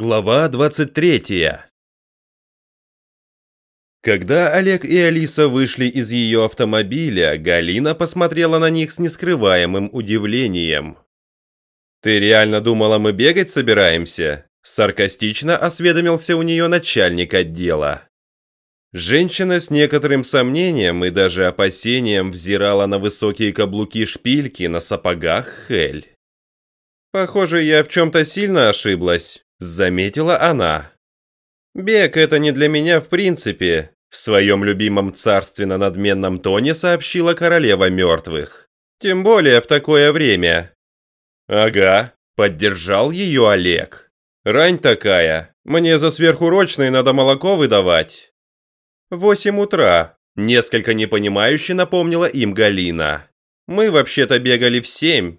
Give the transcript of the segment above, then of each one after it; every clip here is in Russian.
Глава 23 Когда Олег и Алиса вышли из ее автомобиля, Галина посмотрела на них с нескрываемым удивлением. «Ты реально думала, мы бегать собираемся?» Саркастично осведомился у нее начальник отдела. Женщина с некоторым сомнением и даже опасением взирала на высокие каблуки шпильки на сапогах Хель. «Похоже, я в чем-то сильно ошиблась», Заметила она. «Бег – это не для меня в принципе», – в своем любимом царственно-надменном тоне сообщила королева мертвых. «Тем более в такое время». «Ага», – поддержал ее Олег. «Рань такая, мне за сверхурочные надо молоко выдавать». «Восемь утра», – несколько непонимающе напомнила им Галина. «Мы вообще-то бегали в семь».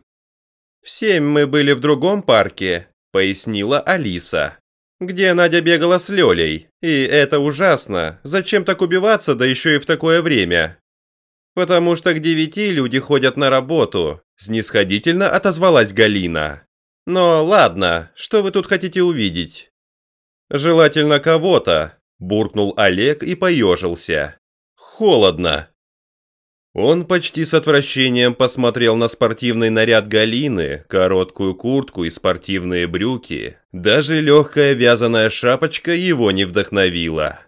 «В семь мы были в другом парке, пояснила Алиса. Где Надя бегала с Лёлей. И это ужасно. Зачем так убиваться, да еще и в такое время? Потому что к девяти люди ходят на работу, снисходительно отозвалась Галина. Но ладно, что вы тут хотите увидеть? Желательно кого-то, буркнул Олег и поежился. Холодно. Он почти с отвращением посмотрел на спортивный наряд Галины, короткую куртку и спортивные брюки. Даже легкая вязаная шапочка его не вдохновила.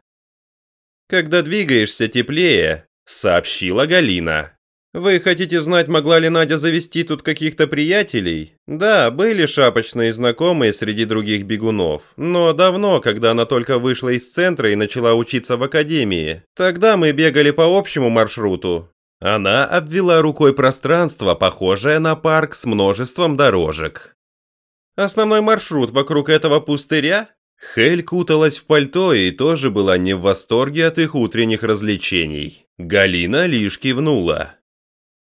«Когда двигаешься теплее», — сообщила Галина. «Вы хотите знать, могла ли Надя завести тут каких-то приятелей? Да, были шапочные знакомые среди других бегунов, но давно, когда она только вышла из центра и начала учиться в академии. Тогда мы бегали по общему маршруту, она обвела рукой пространство, похожее на парк с множеством дорожек. Основной маршрут вокруг этого пустыря? Хель куталась в пальто и тоже была не в восторге от их утренних развлечений. Галина лишь кивнула.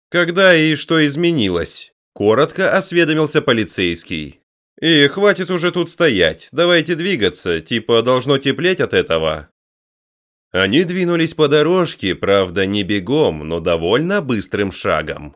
«Когда и что изменилось?» Коротко осведомился полицейский. «И хватит уже тут стоять, давайте двигаться, типа должно теплеть от этого». Они двинулись по дорожке, правда, не бегом, но довольно быстрым шагом.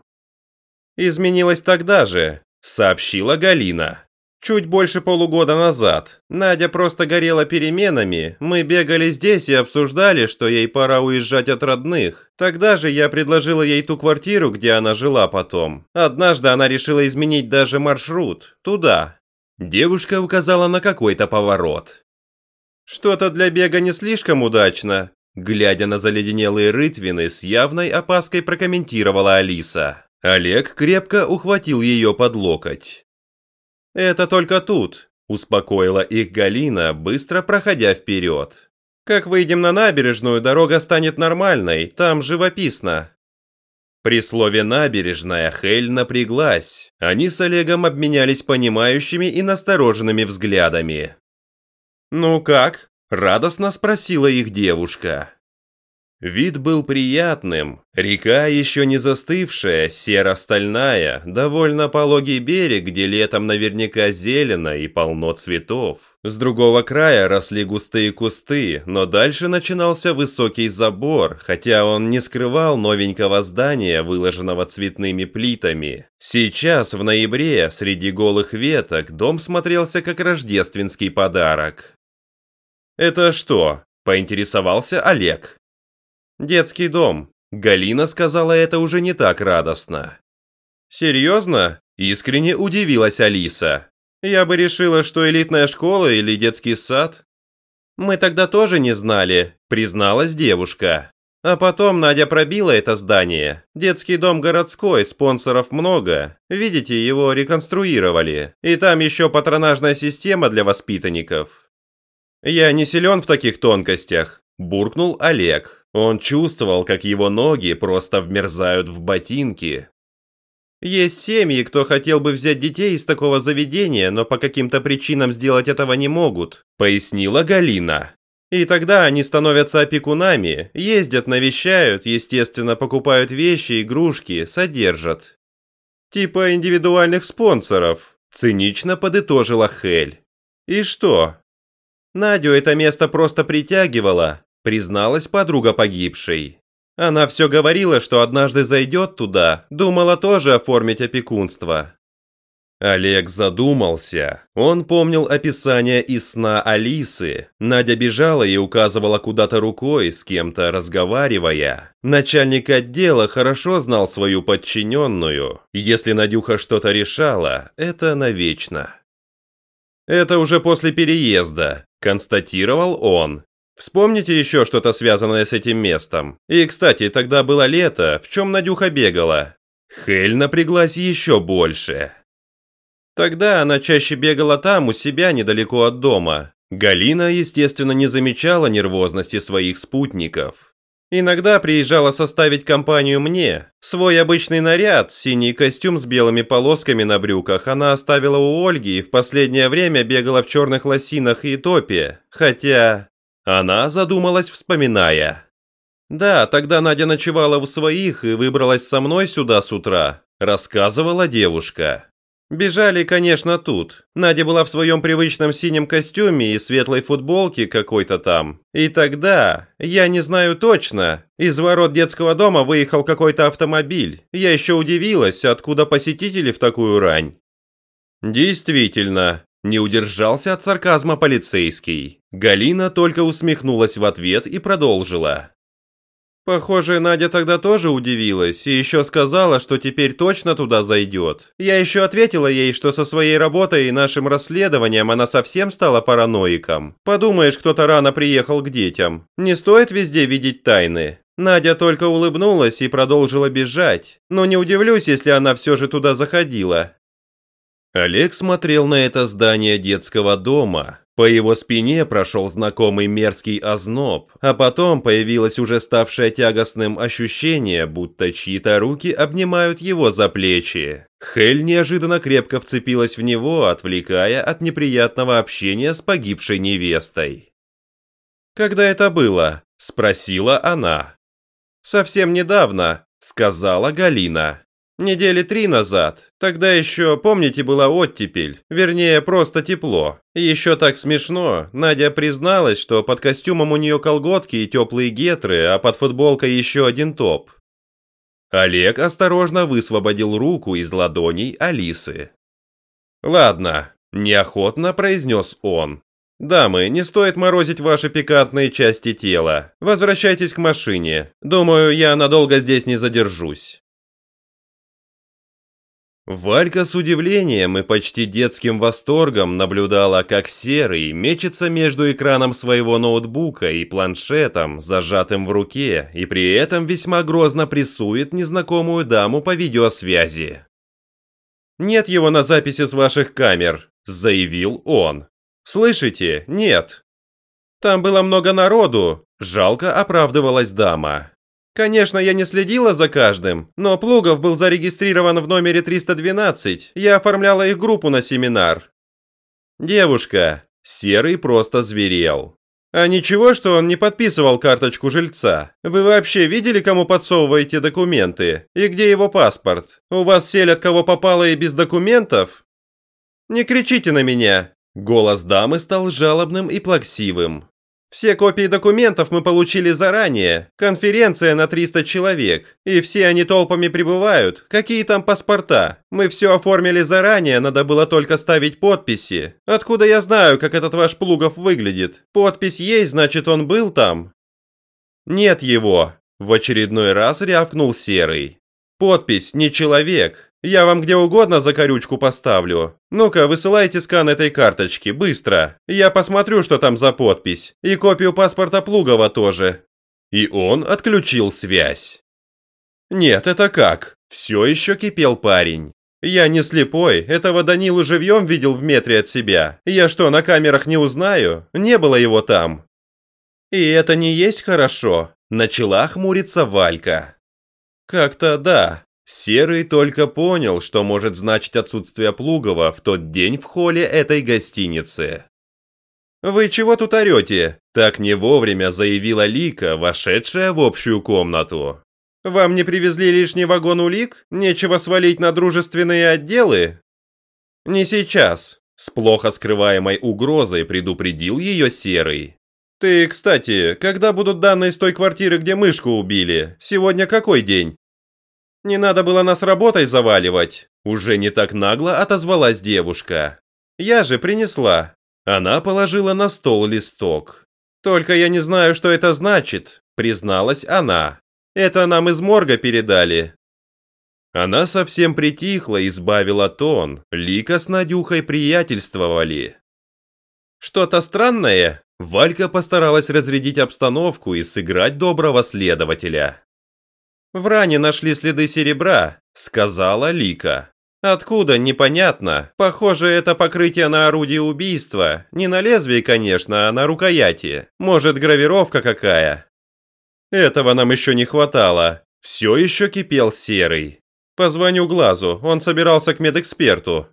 «Изменилось тогда же», — сообщила Галина. «Чуть больше полугода назад. Надя просто горела переменами. Мы бегали здесь и обсуждали, что ей пора уезжать от родных. Тогда же я предложила ей ту квартиру, где она жила потом. Однажды она решила изменить даже маршрут. Туда». Девушка указала на какой-то поворот. «Что-то для бега не слишком удачно», глядя на заледенелые рытвины, с явной опаской прокомментировала Алиса. Олег крепко ухватил ее под локоть. «Это только тут», – успокоила их Галина, быстро проходя вперед. «Как выйдем на набережную, дорога станет нормальной, там живописно». При слове «набережная» Хель напряглась. Они с Олегом обменялись понимающими и настороженными взглядами. «Ну как?» – радостно спросила их девушка. Вид был приятным. Река еще не застывшая, серо-стальная, довольно пологий берег, где летом наверняка зелено и полно цветов. С другого края росли густые кусты, но дальше начинался высокий забор, хотя он не скрывал новенького здания, выложенного цветными плитами. Сейчас, в ноябре, среди голых веток, дом смотрелся как рождественский подарок. «Это что?» – поинтересовался Олег. «Детский дом». Галина сказала это уже не так радостно. «Серьезно?» – искренне удивилась Алиса. «Я бы решила, что элитная школа или детский сад». «Мы тогда тоже не знали», – призналась девушка. А потом Надя пробила это здание. Детский дом городской, спонсоров много. Видите, его реконструировали. И там еще патронажная система для воспитанников. «Я не силен в таких тонкостях», – буркнул Олег. Он чувствовал, как его ноги просто вмерзают в ботинки. Есть семьи, кто хотел бы взять детей из такого заведения, но по каким-то причинам сделать этого не могут, пояснила Галина. И тогда они становятся опекунами, ездят, навещают, естественно, покупают вещи, игрушки, содержат. Типа индивидуальных спонсоров, цинично подытожила Хель. И что, Надю это место просто притягивало, призналась подруга погибшей. Она все говорила, что однажды зайдет туда, думала тоже оформить опекунство. Олег задумался. Он помнил описание из сна Алисы. Надя бежала и указывала куда-то рукой, с кем-то разговаривая. Начальник отдела хорошо знал свою подчиненную. Если Надюха что-то решала, это навечно. «Это уже после переезда», – констатировал он. «Вспомните еще что-то связанное с этим местом. И, кстати, тогда было лето, в чем Надюха бегала?» Хель напряглась еще больше. Тогда она чаще бегала там, у себя, недалеко от дома. Галина, естественно, не замечала нервозности своих спутников. Иногда приезжала составить компанию мне. Свой обычный наряд, синий костюм с белыми полосками на брюках, она оставила у Ольги и в последнее время бегала в черных лосинах и топе. Хотя... Она задумалась, вспоминая. «Да, тогда Надя ночевала у своих и выбралась со мной сюда с утра», рассказывала девушка. Бежали, конечно, тут. Надя была в своем привычном синем костюме и светлой футболке какой-то там. И тогда, я не знаю точно, из ворот детского дома выехал какой-то автомобиль. Я еще удивилась, откуда посетители в такую рань. Действительно, не удержался от сарказма полицейский. Галина только усмехнулась в ответ и продолжила. Похоже, Надя тогда тоже удивилась и еще сказала, что теперь точно туда зайдет. Я еще ответила ей, что со своей работой и нашим расследованием она совсем стала параноиком. Подумаешь, кто-то рано приехал к детям. Не стоит везде видеть тайны. Надя только улыбнулась и продолжила бежать. Но не удивлюсь, если она все же туда заходила. Олег смотрел на это здание детского дома, по его спине прошел знакомый мерзкий озноб, а потом появилось уже ставшее тягостным ощущение, будто чьи-то руки обнимают его за плечи. Хель неожиданно крепко вцепилась в него, отвлекая от неприятного общения с погибшей невестой. «Когда это было?» – спросила она. «Совсем недавно», – сказала Галина. Недели три назад. Тогда еще, помните, была оттепель. Вернее, просто тепло. Еще так смешно. Надя призналась, что под костюмом у нее колготки и теплые гетры, а под футболкой еще один топ. Олег осторожно высвободил руку из ладоней Алисы. «Ладно», – неохотно произнес он. «Дамы, не стоит морозить ваши пикантные части тела. Возвращайтесь к машине. Думаю, я надолго здесь не задержусь». Валька с удивлением и почти детским восторгом наблюдала, как Серый мечется между экраном своего ноутбука и планшетом, зажатым в руке, и при этом весьма грозно прессует незнакомую даму по видеосвязи. «Нет его на записи с ваших камер», – заявил он. «Слышите? Нет». «Там было много народу», – жалко оправдывалась дама. Конечно, я не следила за каждым, но Плугов был зарегистрирован в номере 312. Я оформляла их группу на семинар. Девушка. Серый просто зверел. А ничего, что он не подписывал карточку жильца? Вы вообще видели, кому подсовываете документы? И где его паспорт? У вас селят кого попало и без документов? Не кричите на меня. Голос дамы стал жалобным и плаксивым. Все копии документов мы получили заранее. Конференция на 300 человек. И все они толпами прибывают. Какие там паспорта? Мы все оформили заранее, надо было только ставить подписи. Откуда я знаю, как этот ваш Плугов выглядит? Подпись есть, значит он был там? Нет его. В очередной раз рявкнул Серый. Подпись не человек. Я вам где угодно за корючку поставлю. Ну-ка, высылайте скан этой карточки, быстро. Я посмотрю, что там за подпись. И копию паспорта Плугова тоже». И он отключил связь. «Нет, это как?» Все еще кипел парень. «Я не слепой, этого Данилу живьем видел в метре от себя. Я что, на камерах не узнаю? Не было его там». «И это не есть хорошо?» Начала хмуриться Валька. «Как-то да. Серый только понял, что может значить отсутствие Плугова в тот день в холле этой гостиницы. «Вы чего тут орете?» – так не вовремя заявила Лика, вошедшая в общую комнату. «Вам не привезли лишний вагон улик? Нечего свалить на дружественные отделы?» «Не сейчас», – с плохо скрываемой угрозой предупредил ее Серый. «Ты, кстати, когда будут данные с той квартиры, где мышку убили? Сегодня какой день?» «Не надо было нас работой заваливать», Уже не так нагло отозвалась девушка. «Я же принесла». Она положила на стол листок. «Только я не знаю, что это значит», призналась она. «Это нам из морга передали». Она совсем притихла и сбавила тон. Лика с Надюхой приятельствовали. «Что-то странное?» Валька постаралась разрядить обстановку и сыграть доброго следователя. «В ране нашли следы серебра», — сказала Лика. «Откуда, непонятно. Похоже, это покрытие на орудие убийства. Не на лезвии, конечно, а на рукояти. Может, гравировка какая?» «Этого нам еще не хватало. Все еще кипел серый. Позвоню Глазу, он собирался к медэксперту.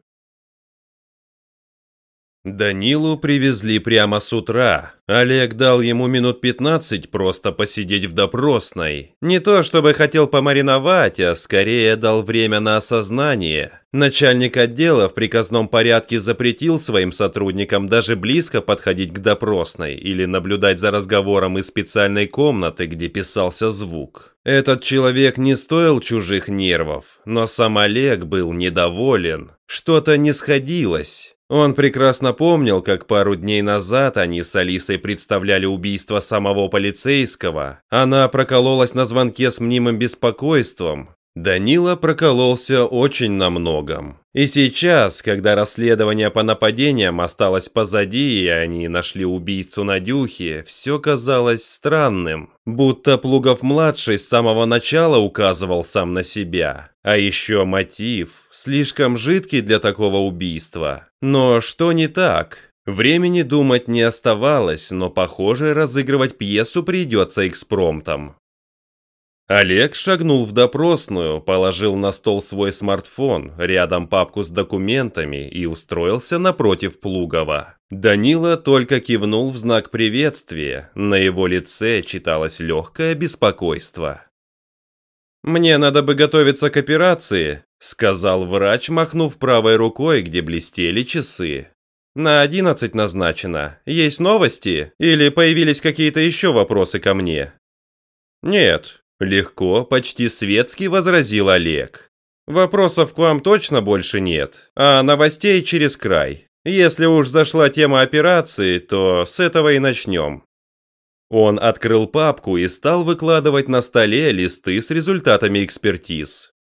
Данилу привезли прямо с утра. Олег дал ему минут 15 просто посидеть в допросной. Не то чтобы хотел помариновать, а скорее дал время на осознание. Начальник отдела в приказном порядке запретил своим сотрудникам даже близко подходить к допросной или наблюдать за разговором из специальной комнаты, где писался звук. Этот человек не стоил чужих нервов, но сам Олег был недоволен. Что-то не сходилось. Он прекрасно помнил, как пару дней назад они с Алисой представляли убийство самого полицейского. Она прокололась на звонке с мнимым беспокойством. Данила прокололся очень на многом. И сейчас, когда расследование по нападениям осталось позади, и они нашли убийцу Надюхи, все казалось странным. Будто Плугов-младший с самого начала указывал сам на себя. А еще мотив, слишком жидкий для такого убийства. Но что не так? Времени думать не оставалось, но, похоже, разыгрывать пьесу придется экспромтом. Олег шагнул в допросную, положил на стол свой смартфон, рядом папку с документами и устроился напротив Плугова. Данила только кивнул в знак приветствия, на его лице читалось легкое беспокойство. «Мне надо бы готовиться к операции», — сказал врач, махнув правой рукой, где блестели часы. «На одиннадцать назначено. Есть новости? Или появились какие-то еще вопросы ко мне?» «Нет», Легко, почти светски возразил Олег. Вопросов к вам точно больше нет, а новостей через край. Если уж зашла тема операции, то с этого и начнем. Он открыл папку и стал выкладывать на столе листы с результатами экспертиз.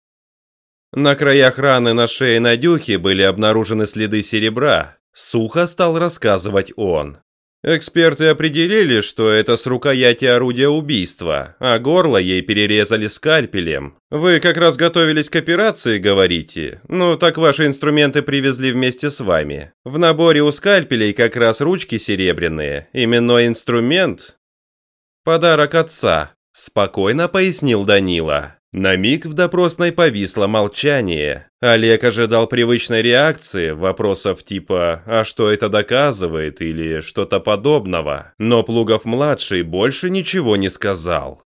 На краях раны на шее Надюхи были обнаружены следы серебра. Сухо стал рассказывать он. Эксперты определили, что это с рукояти орудия убийства, а горло ей перерезали скальпелем. Вы как раз готовились к операции, говорите? Ну, так ваши инструменты привезли вместе с вами. В наборе у скальпелей как раз ручки серебряные. Именной инструмент – подарок отца, спокойно пояснил Данила. На миг в допросной повисло молчание. Олег ожидал привычной реакции, вопросов типа «А что это доказывает?» или что-то подобного, но Плугов-младший больше ничего не сказал.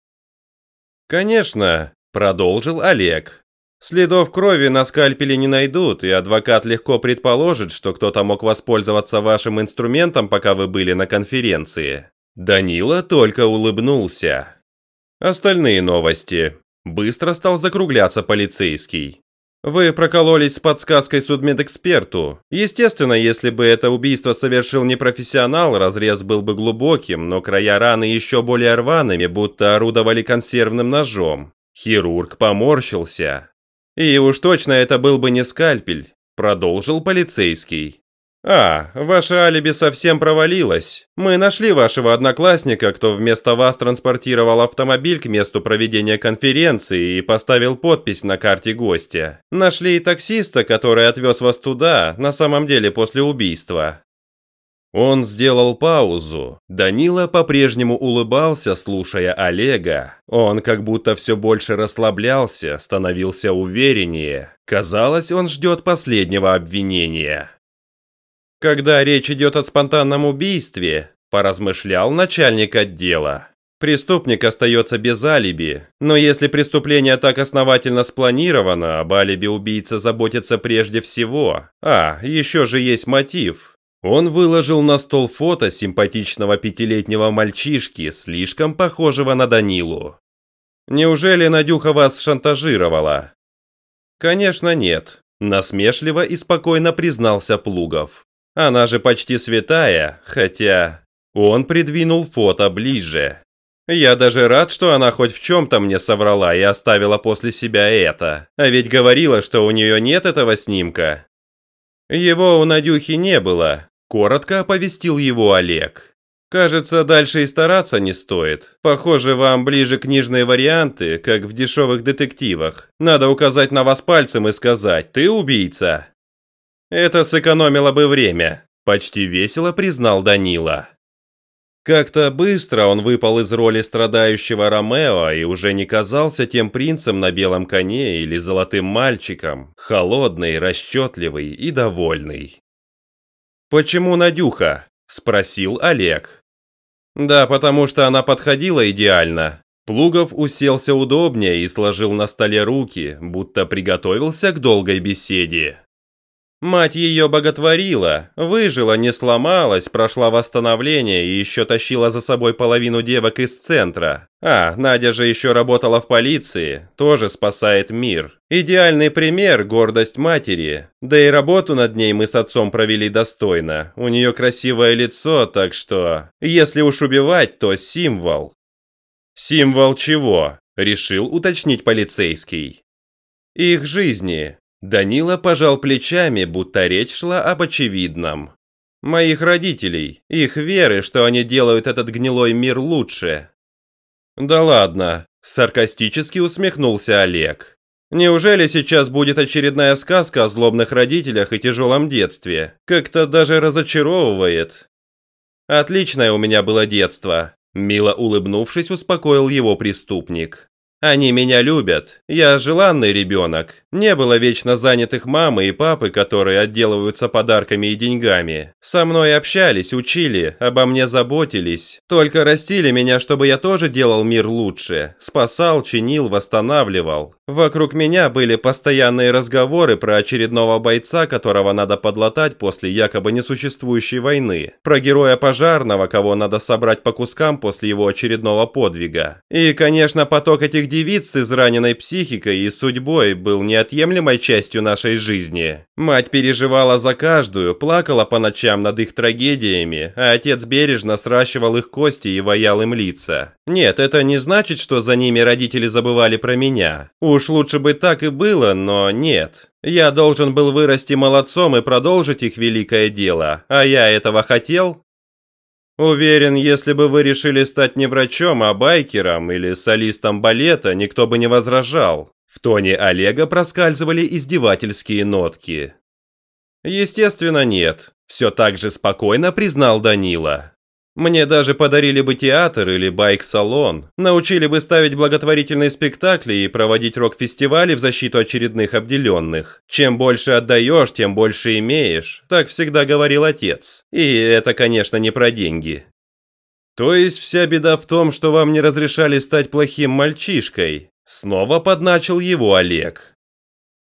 «Конечно», – продолжил Олег. «Следов крови на скальпеле не найдут, и адвокат легко предположит, что кто-то мог воспользоваться вашим инструментом, пока вы были на конференции». Данила только улыбнулся. Остальные новости. Быстро стал закругляться полицейский. Вы прокололись с подсказкой судмедэксперту. Естественно, если бы это убийство совершил не профессионал, разрез был бы глубоким, но края раны еще более рваными, будто орудовали консервным ножом. Хирург поморщился. И уж точно это был бы не скальпель, продолжил полицейский. «А, ваше алиби совсем провалилось. Мы нашли вашего одноклассника, кто вместо вас транспортировал автомобиль к месту проведения конференции и поставил подпись на карте гостя. Нашли и таксиста, который отвез вас туда, на самом деле после убийства». Он сделал паузу. Данила по-прежнему улыбался, слушая Олега. Он как будто все больше расслаблялся, становился увереннее. Казалось, он ждет последнего обвинения. Когда речь идет о спонтанном убийстве, поразмышлял начальник отдела. Преступник остается без алиби, но если преступление так основательно спланировано, об алиби убийца заботится прежде всего. А, еще же есть мотив. Он выложил на стол фото симпатичного пятилетнего мальчишки, слишком похожего на Данилу. Неужели Надюха вас шантажировала? Конечно нет. насмешливо и спокойно признался Плугов. Она же почти святая, хотя... Он придвинул фото ближе. Я даже рад, что она хоть в чем-то мне соврала и оставила после себя это. А ведь говорила, что у нее нет этого снимка. Его у Надюхи не было, коротко оповестил его Олег. Кажется, дальше и стараться не стоит. Похоже, вам ближе книжные варианты, как в дешевых детективах. Надо указать на вас пальцем и сказать «ты убийца». Это сэкономило бы время, почти весело признал Данила. Как-то быстро он выпал из роли страдающего Ромео и уже не казался тем принцем на белом коне или золотым мальчиком, холодный, расчетливый и довольный. «Почему Надюха?» – спросил Олег. «Да, потому что она подходила идеально». Плугов уселся удобнее и сложил на столе руки, будто приготовился к долгой беседе. Мать ее боготворила, выжила, не сломалась, прошла восстановление и еще тащила за собой половину девок из центра. А, Надя же еще работала в полиции, тоже спасает мир. Идеальный пример – гордость матери. Да и работу над ней мы с отцом провели достойно. У нее красивое лицо, так что... Если уж убивать, то символ. Символ чего? Решил уточнить полицейский. Их жизни, Данила пожал плечами, будто речь шла об очевидном. «Моих родителей, их веры, что они делают этот гнилой мир лучше». «Да ладно», – саркастически усмехнулся Олег. «Неужели сейчас будет очередная сказка о злобных родителях и тяжелом детстве? Как-то даже разочаровывает». «Отличное у меня было детство», – мило улыбнувшись, успокоил его преступник. Они меня любят. Я желанный ребенок. Не было вечно занятых мамы и папы, которые отделываются подарками и деньгами. Со мной общались, учили, обо мне заботились. Только растили меня, чтобы я тоже делал мир лучше. Спасал, чинил, восстанавливал. Вокруг меня были постоянные разговоры про очередного бойца, которого надо подлатать после якобы несуществующей войны. Про героя пожарного, кого надо собрать по кускам после его очередного подвига. И, конечно, поток этих девиц с израненной психикой и судьбой был неотъемлемой частью нашей жизни. Мать переживала за каждую, плакала по ночам над их трагедиями, а отец бережно сращивал их кости и ваял им лица. Нет, это не значит, что за ними родители забывали про меня. Уж лучше бы так и было, но нет. Я должен был вырасти молодцом и продолжить их великое дело, а я этого хотел? Уверен, если бы вы решили стать не врачом, а байкером или солистом балета, никто бы не возражал. В тоне Олега проскальзывали издевательские нотки. Естественно, нет. Все так же спокойно признал Данила. Мне даже подарили бы театр или байк-салон, научили бы ставить благотворительные спектакли и проводить рок-фестивали в защиту очередных обделенных. Чем больше отдаешь, тем больше имеешь, так всегда говорил отец. И это, конечно, не про деньги. То есть вся беда в том, что вам не разрешали стать плохим мальчишкой. Снова подначил его Олег.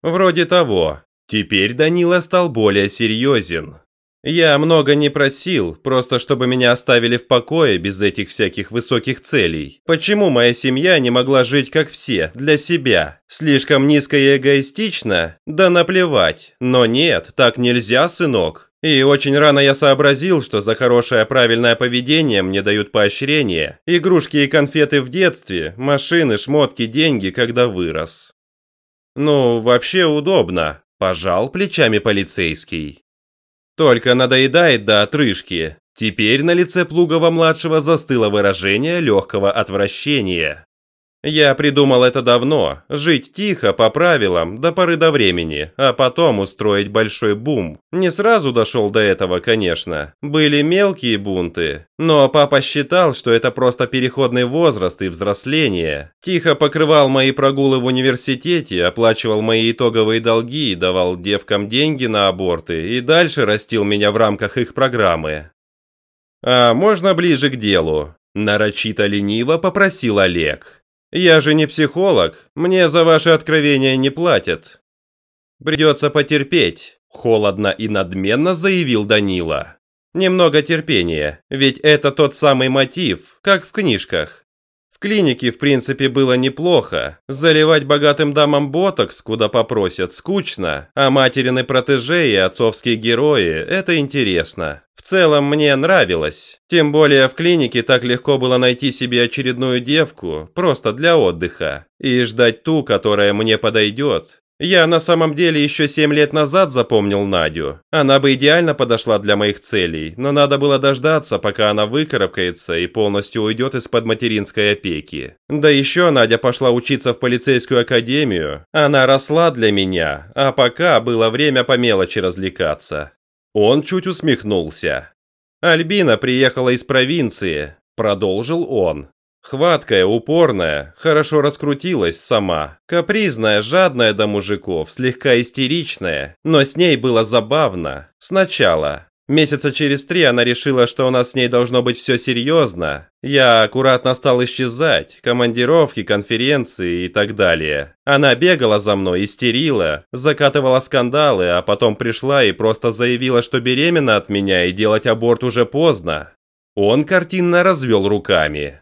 Вроде того. Теперь Данила стал более серьезен. Я много не просил, просто чтобы меня оставили в покое без этих всяких высоких целей. Почему моя семья не могла жить как все, для себя? Слишком низко и эгоистично? Да наплевать. Но нет, так нельзя, сынок. И очень рано я сообразил, что за хорошее правильное поведение мне дают поощрение, игрушки и конфеты в детстве, машины, шмотки, деньги, когда вырос. Ну, вообще удобно, пожал плечами полицейский. Только надоедает до отрыжки. Теперь на лице Плугова-младшего застыло выражение легкого отвращения. Я придумал это давно. Жить тихо, по правилам, до поры до времени, а потом устроить большой бум. Не сразу дошел до этого, конечно. Были мелкие бунты. Но папа считал, что это просто переходный возраст и взросление. Тихо покрывал мои прогулы в университете, оплачивал мои итоговые долги, давал девкам деньги на аборты и дальше растил меня в рамках их программы. А можно ближе к делу? Нарочито лениво попросил Олег. Я же не психолог, мне за ваши откровения не платят. Придется потерпеть, холодно и надменно заявил Данила. Немного терпения, ведь это тот самый мотив, как в книжках. В клинике, в принципе, было неплохо. Заливать богатым дамам ботокс, куда попросят, скучно, а материны протеже и отцовские герои – это интересно. Целом мне нравилось. Тем более в клинике так легко было найти себе очередную девку, просто для отдыха, и ждать ту, которая мне подойдет. Я на самом деле еще семь лет назад запомнил Надю. Она бы идеально подошла для моих целей, но надо было дождаться, пока она выкарабкается и полностью уйдет из-под материнской опеки. Да еще Надя пошла учиться в полицейскую академию. Она росла для меня, а пока было время по мелочи развлекаться. Он чуть усмехнулся. Альбина приехала из провинции, продолжил он. Хваткая, упорная, хорошо раскрутилась сама. Капризная, жадная до мужиков, слегка истеричная. Но с ней было забавно. Сначала. Месяца через три она решила, что у нас с ней должно быть все серьезно. Я аккуратно стал исчезать, командировки, конференции и так далее. Она бегала за мной, истерила, закатывала скандалы, а потом пришла и просто заявила, что беременна от меня и делать аборт уже поздно. Он картинно развел руками.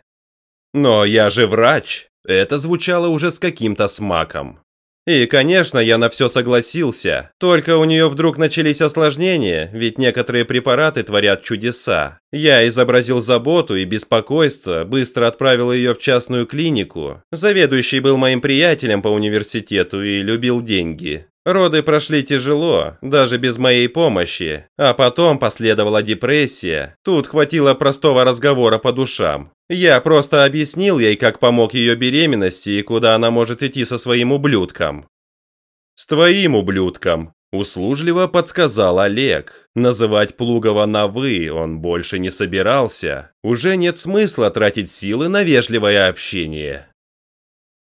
Но я же врач. Это звучало уже с каким-то смаком. И, конечно, я на все согласился. Только у нее вдруг начались осложнения, ведь некоторые препараты творят чудеса. Я изобразил заботу и беспокойство, быстро отправил ее в частную клинику. Заведующий был моим приятелем по университету и любил деньги. Роды прошли тяжело, даже без моей помощи, а потом последовала депрессия. Тут хватило простого разговора по душам. Я просто объяснил ей, как помог ее беременности и куда она может идти со своим ублюдком. «С твоим ублюдком», – услужливо подсказал Олег. Называть Плугова на «вы» он больше не собирался. Уже нет смысла тратить силы на вежливое общение.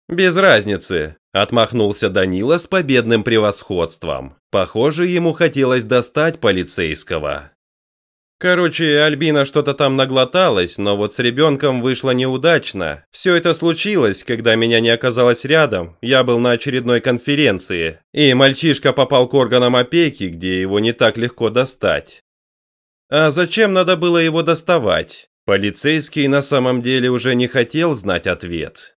«Без разницы», – отмахнулся Данила с победным превосходством. Похоже, ему хотелось достать полицейского. Короче, Альбина что-то там наглоталась, но вот с ребенком вышло неудачно. Все это случилось, когда меня не оказалось рядом, я был на очередной конференции, и мальчишка попал к органам опеки, где его не так легко достать. А зачем надо было его доставать? Полицейский на самом деле уже не хотел знать ответ.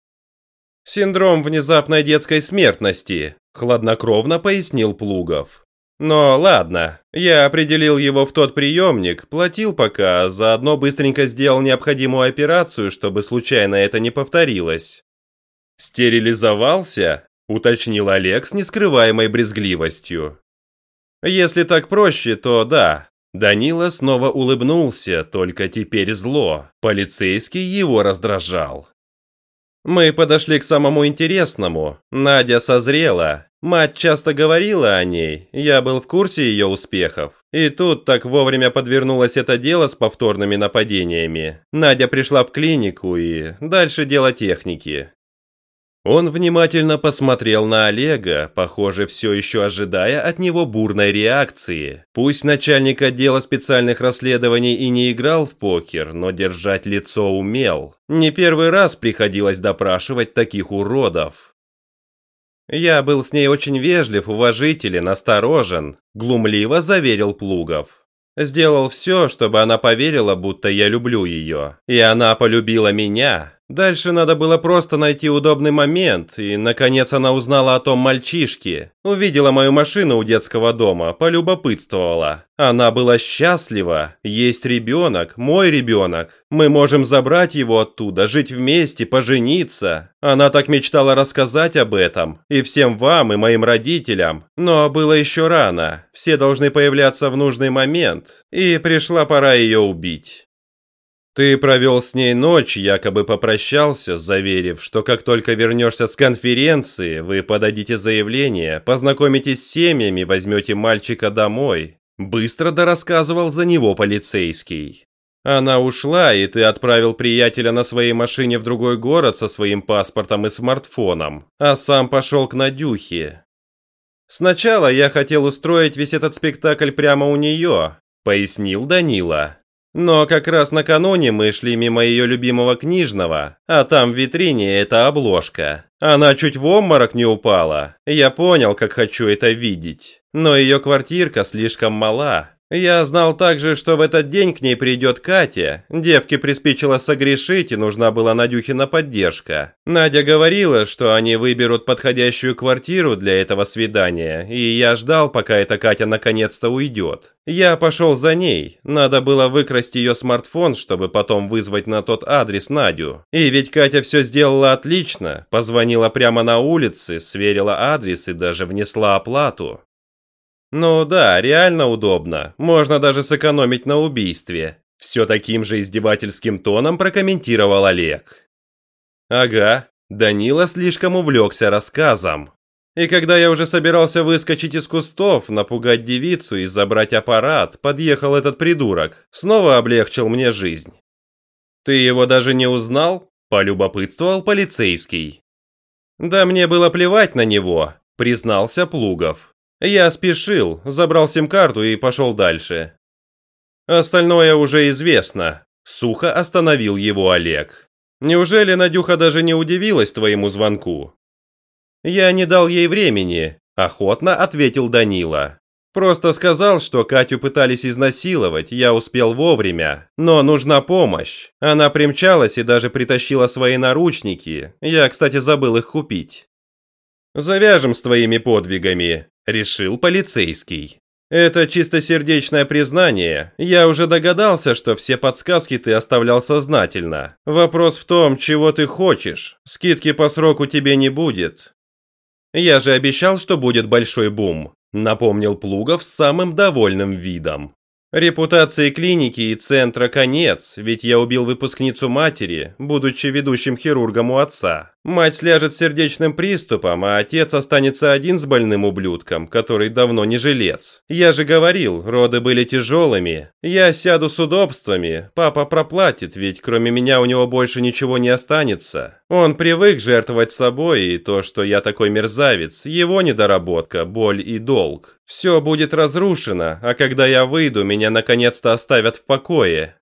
«Синдром внезапной детской смертности», – хладнокровно пояснил Плугов. «Но ладно, я определил его в тот приемник, платил пока, заодно быстренько сделал необходимую операцию, чтобы случайно это не повторилось». «Стерилизовался?» – уточнил Олег с нескрываемой брезгливостью. «Если так проще, то да». Данила снова улыбнулся, только теперь зло. Полицейский его раздражал. Мы подошли к самому интересному. Надя созрела. Мать часто говорила о ней, я был в курсе ее успехов. И тут так вовремя подвернулось это дело с повторными нападениями. Надя пришла в клинику и дальше дело техники. Он внимательно посмотрел на Олега, похоже, все еще ожидая от него бурной реакции. Пусть начальник отдела специальных расследований и не играл в покер, но держать лицо умел. Не первый раз приходилось допрашивать таких уродов. «Я был с ней очень вежлив, уважителен, осторожен», – глумливо заверил Плугов. «Сделал все, чтобы она поверила, будто я люблю ее. И она полюбила меня. Дальше надо было просто найти удобный момент, и, наконец, она узнала о том мальчишке. Увидела мою машину у детского дома, полюбопытствовала. Она была счастлива. Есть ребенок, мой ребенок. Мы можем забрать его оттуда, жить вместе, пожениться. Она так мечтала рассказать об этом. И всем вам, и моим родителям. Но было еще рано. Все должны появляться в нужный момент. И пришла пора ее убить. Ты провел с ней ночь, якобы попрощался, заверив, что как только вернешься с конференции, вы подадите заявление, познакомитесь с семьями, возьмете мальчика домой. Быстро дорассказывал за него полицейский. Она ушла, и ты отправил приятеля на своей машине в другой город со своим паспортом и смартфоном, а сам пошел к Надюхе. Сначала я хотел устроить весь этот спектакль прямо у нее, пояснил Данила. Но как раз накануне мы шли мимо ее любимого книжного, а там в витрине эта обложка. Она чуть в обморок не упала. Я понял, как хочу это видеть. Но ее квартирка слишком мала. Я знал также, что в этот день к ней придет Катя. Девке приспичило согрешить, и нужна была Надюхина поддержка. Надя говорила, что они выберут подходящую квартиру для этого свидания, и я ждал, пока эта Катя наконец-то уйдет. Я пошел за ней. Надо было выкрасть ее смартфон, чтобы потом вызвать на тот адрес Надю. И ведь Катя все сделала отлично. Позвонила прямо на улице, сверила адрес и даже внесла оплату. Ну да, реально удобно. Можно даже сэкономить на убийстве. Все таким же издевательским тоном прокомментировал Олег. Ага, Данила слишком увлекся рассказом. И когда я уже собирался выскочить из кустов, напугать девицу и забрать аппарат, подъехал этот придурок. Снова облегчил мне жизнь. «Ты его даже не узнал?» – полюбопытствовал полицейский. «Да мне было плевать на него», – признался Плугов. Я спешил, забрал сим-карту и пошел дальше. Остальное уже известно. Сухо остановил его Олег. Неужели Надюха даже не удивилась твоему звонку? Я не дал ей времени, охотно ответил Данила. Просто сказал, что Катю пытались изнасиловать, я успел вовремя. Но нужна помощь. Она примчалась и даже притащила свои наручники. Я, кстати, забыл их купить. Завяжем с твоими подвигами решил полицейский. Это чистосердечное признание. Я уже догадался, что все подсказки ты оставлял сознательно. Вопрос в том, чего ты хочешь. Скидки по сроку тебе не будет. Я же обещал, что будет большой бум, напомнил Плугов с самым довольным видом. Репутации клиники и центра конец, ведь я убил выпускницу матери, будучи ведущим хирургом у отца. Мать сляжет сердечным приступом, а отец останется один с больным ублюдком, который давно не жилец. Я же говорил, роды были тяжелыми. Я сяду с удобствами, папа проплатит, ведь кроме меня у него больше ничего не останется. Он привык жертвовать собой, и то, что я такой мерзавец, его недоработка, боль и долг. Все будет разрушено, а когда я выйду, меня наконец-то оставят в покое.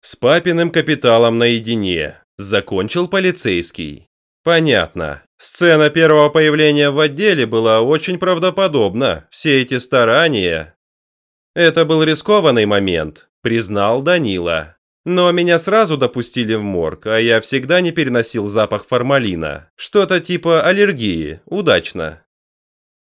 С папиным капиталом наедине. Закончил полицейский. Понятно. Сцена первого появления в отделе была очень правдоподобна. Все эти старания... Это был рискованный момент, признал Данила. Но меня сразу допустили в морг, а я всегда не переносил запах формалина. Что-то типа аллергии. Удачно.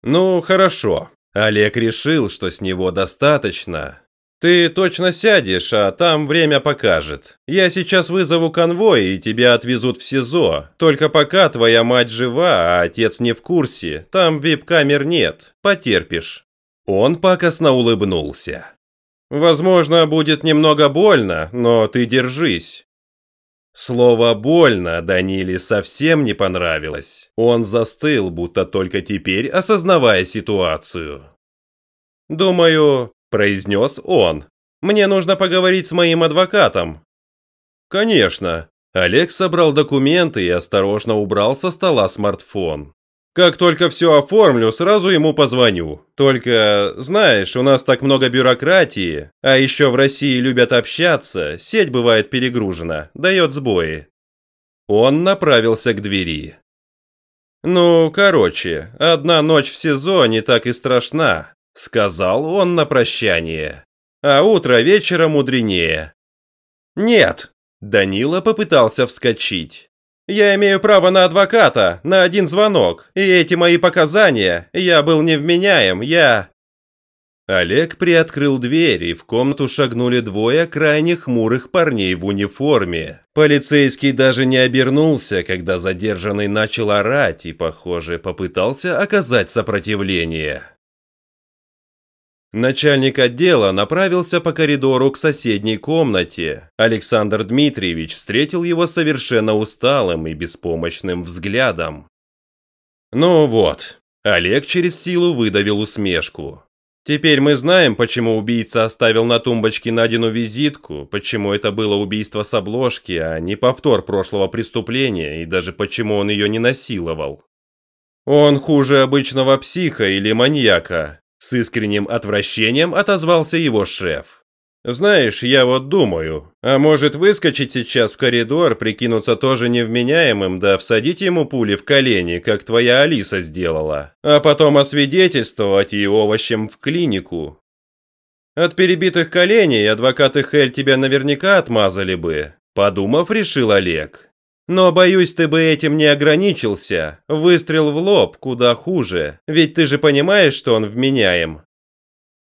Ну, хорошо. Олег решил, что с него достаточно. «Ты точно сядешь, а там время покажет. Я сейчас вызову конвой, и тебя отвезут в СИЗО. Только пока твоя мать жива, а отец не в курсе. Там вип-камер нет. Потерпишь». Он пакостно улыбнулся. «Возможно, будет немного больно, но ты держись». Слово «больно» Даниле совсем не понравилось. Он застыл, будто только теперь осознавая ситуацию. «Думаю, произнес он. «Мне нужно поговорить с моим адвокатом». «Конечно». Олег собрал документы и осторожно убрал со стола смартфон. «Как только все оформлю, сразу ему позвоню. Только, знаешь, у нас так много бюрократии, а еще в России любят общаться, сеть бывает перегружена, дает сбои». Он направился к двери. «Ну, короче, одна ночь в СИЗО не так и страшна. Сказал он на прощание. А утро вечера мудренее. Нет. Данила попытался вскочить. Я имею право на адвоката, на один звонок. И эти мои показания, я был невменяем, я... Олег приоткрыл дверь, и в комнату шагнули двое крайне хмурых парней в униформе. Полицейский даже не обернулся, когда задержанный начал орать и, похоже, попытался оказать сопротивление. Начальник отдела направился по коридору к соседней комнате. Александр Дмитриевич встретил его совершенно усталым и беспомощным взглядом. «Ну вот», – Олег через силу выдавил усмешку. «Теперь мы знаем, почему убийца оставил на тумбочке Надину визитку, почему это было убийство с обложки, а не повтор прошлого преступления, и даже почему он ее не насиловал. Он хуже обычного психа или маньяка, с искренним отвращением отозвался его шеф. «Знаешь, я вот думаю, а может выскочить сейчас в коридор, прикинуться тоже невменяемым, да всадить ему пули в колени, как твоя Алиса сделала, а потом освидетельствовать и овощем в клинику?» От перебитых коленей адвокаты Хель тебя наверняка отмазали бы. Подумав, решил Олег. Но, боюсь, ты бы этим не ограничился. Выстрел в лоб куда хуже, ведь ты же понимаешь, что он вменяем.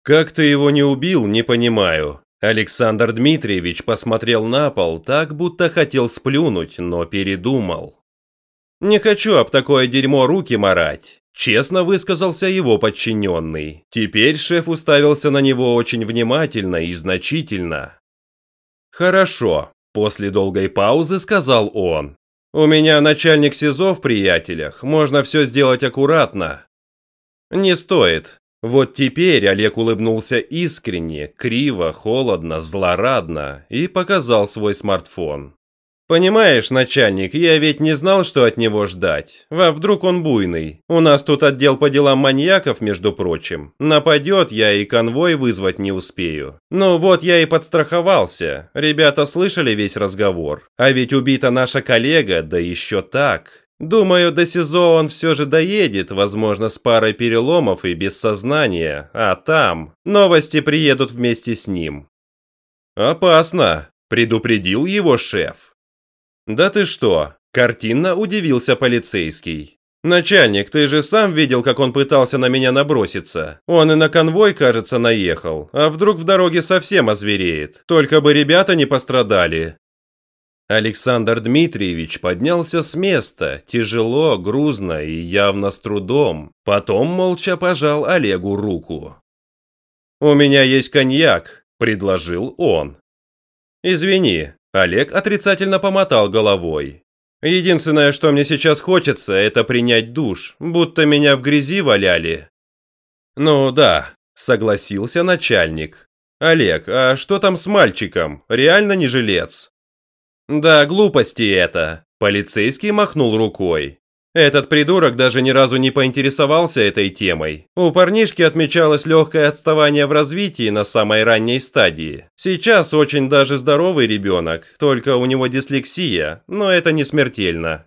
Как ты его не убил, не понимаю. Александр Дмитриевич посмотрел на пол так, будто хотел сплюнуть, но передумал. Не хочу об такое дерьмо руки марать. Честно высказался его подчиненный. Теперь шеф уставился на него очень внимательно и значительно. «Хорошо», – после долгой паузы сказал он. «У меня начальник СИЗО в приятелях, можно все сделать аккуратно». «Не стоит». Вот теперь Олег улыбнулся искренне, криво, холодно, злорадно и показал свой смартфон. «Понимаешь, начальник, я ведь не знал, что от него ждать. А вдруг он буйный? У нас тут отдел по делам маньяков, между прочим. Нападет, я и конвой вызвать не успею. Ну вот я и подстраховался. Ребята слышали весь разговор. А ведь убита наша коллега, да еще так. Думаю, до СИЗО он все же доедет, возможно, с парой переломов и без сознания. А там новости приедут вместе с ним». «Опасно», – предупредил его шеф. «Да ты что?» – картинно удивился полицейский. «Начальник, ты же сам видел, как он пытался на меня наброситься. Он и на конвой, кажется, наехал. А вдруг в дороге совсем озвереет? Только бы ребята не пострадали». Александр Дмитриевич поднялся с места, тяжело, грузно и явно с трудом. Потом молча пожал Олегу руку. «У меня есть коньяк», – предложил он. «Извини, Олег отрицательно помотал головой. Единственное, что мне сейчас хочется, это принять душ, будто меня в грязи валяли. Ну да, согласился начальник. Олег, а что там с мальчиком? Реально не жилец? Да, глупости это. Полицейский махнул рукой. Этот придурок даже ни разу не поинтересовался этой темой. У парнишки отмечалось легкое отставание в развитии на самой ранней стадии. Сейчас очень даже здоровый ребенок, только у него дислексия, но это не смертельно.